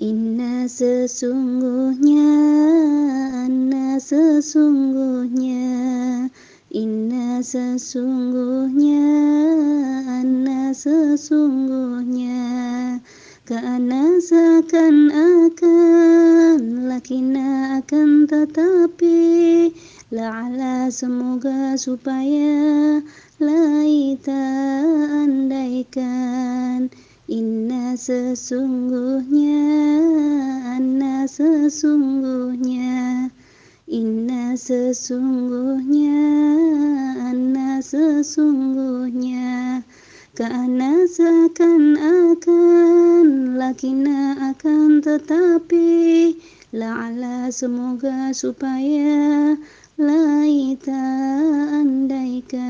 Inna sesungguhnya Anna sesungguhnya. Inna sesungguhnya Anna sesungguhnya. Karena seakan-akan Lakina akan tetapi. La'ala semoga supaya Laita andaikan Inna sesungguhnya Anna sesungguhnya Inna sesungguhnya Anna sesungguhnya Karena seakan-akan Lakina akan tetapi La'ala semoga supaya Laita andaikan